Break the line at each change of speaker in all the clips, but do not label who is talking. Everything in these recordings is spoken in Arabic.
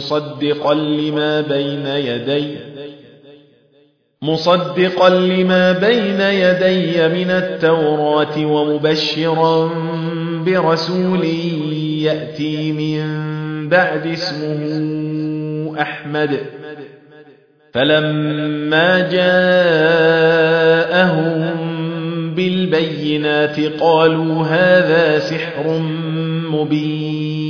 مصدقا لما بين يدي مصدقا لما بين يدي من التوراة ومبشرا برسول يأتي من بعد اسمه أحمد. فلما جاءهم بالبينات قالوا هذا سحر مبين.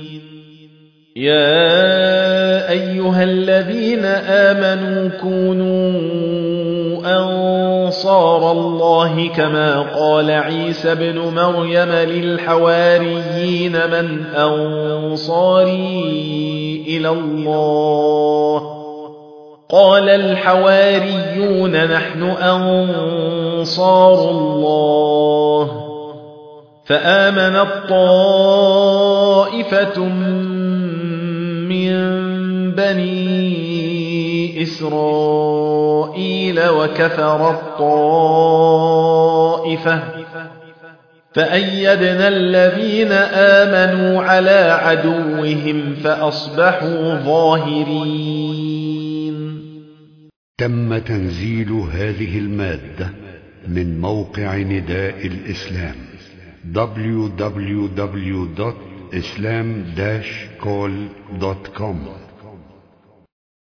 يا أيها الذين آمنوا كونوا أنصار الله كما قال عيسى بن مريم للحواريين من أنصاري إلى الله. قال الحواريون نحن أنصار الله. فآمن الطائفة من بني إسرائيل وكفر الطائفة. فأيدنا الذين آمنوا على عدوهم فأصبحوا ظاهرين.
تم تنزيل هذه المادة من موقع نداء الإسلام www.islam-call.com